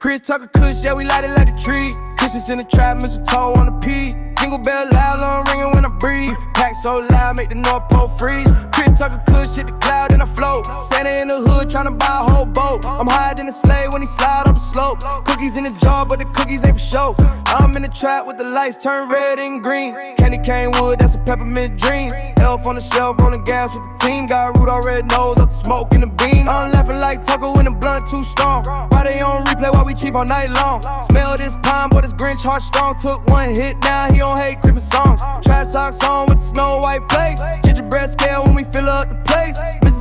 Chris Tucker Kush, yeah, we light it like a tree. Christmas in the trap, mistletoe on the peak. Jingle bell loud, long ringing when I breathe. Pack so loud, make the North Pole freeze. Chris Tucker Kush, hit the cloud and I float. Santa in the hood, tryna buy a whole boat. I'm higher than a sleigh when he slide up the slope. Cookies in the jar, but the cookies ain't for show. I'm in the trap with the lights turn red and green. Candy cane wood, that's a peppermint dream. Elf on the shelf, rolling gas with the team. Got Rudolph red nose, out the smoke in the beam. I'm laughing like Tucker when the blunt too strong. Friday on replay while we chief all night long. Smell this pine, boy, this Grinch heart strong. Took one hit, now he don't hate Christmas songs. Trap socks on with the snow white flakes. Gingerbread scale when we fill up the.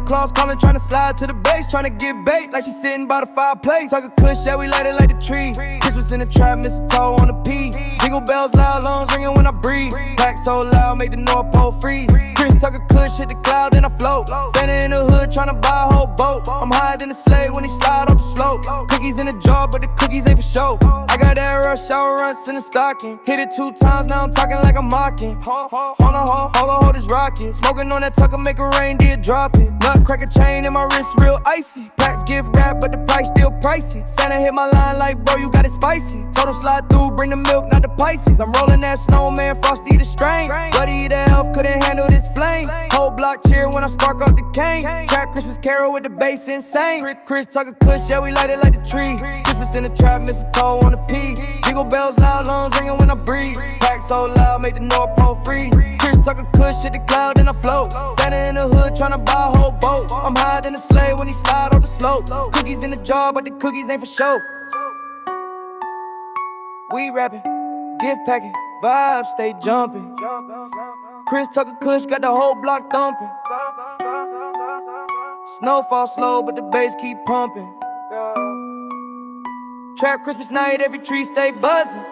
Claus calling, trying to slide to the base. Trying to get bait like she sitting by the fireplace. Tucker Kush, yeah, we light it like the tree. Christmas in the trap, mistletoe on the P. Jingle bells loud, lungs ringing when I breathe. Pack so loud, make the North Pole freeze. Chris Tucker Kush, hit the cloud, then I float. Santa in the hood, tryna buy a whole boat. I'm higher than a slave when he slide up the slope. Cookies in the jar, but the cookies ain't for show. I got that rush hour runs in the stocking. Hit it two times, now I'm talking like I'm mocking. Hold on, hold on, hold on, this rocket. Smoking on that tucker, make a reindeer drop it. Nutcracker chain in my wrist, real icy. Packs gift wrap, but the price still pricey. Santa hit my line like, bro, you got it spicy. Told him slide through, bring the milk, not the Pisces. I'm rolling that snowman, frosty the strain. Buddy the elf couldn't handle this flame. Whole block cheer when I spark up the cane. Trap Christmas carol with the bass insane. Chris, Tucker Kush, yeah, we light it like the tree. Christmas in the trap, mistletoe on the P. Jingle bells loud, lungs ringing when I breathe. Pack so loud, make the North Pole freeze. Chris Tucker Kush, hit the cloud and I float. Santa in the hood, tryna buy a whole boat. I'm higher than a slave when he slide off the slope. Cookies in the jar, but the cookies ain't for show. We rapping, gift packing, vibes stay jumping. Chris Tucker Kush got the whole block thumping. Snowfall slow, but the bass keep pumping. Trap Christmas night, every tree stay buzzing.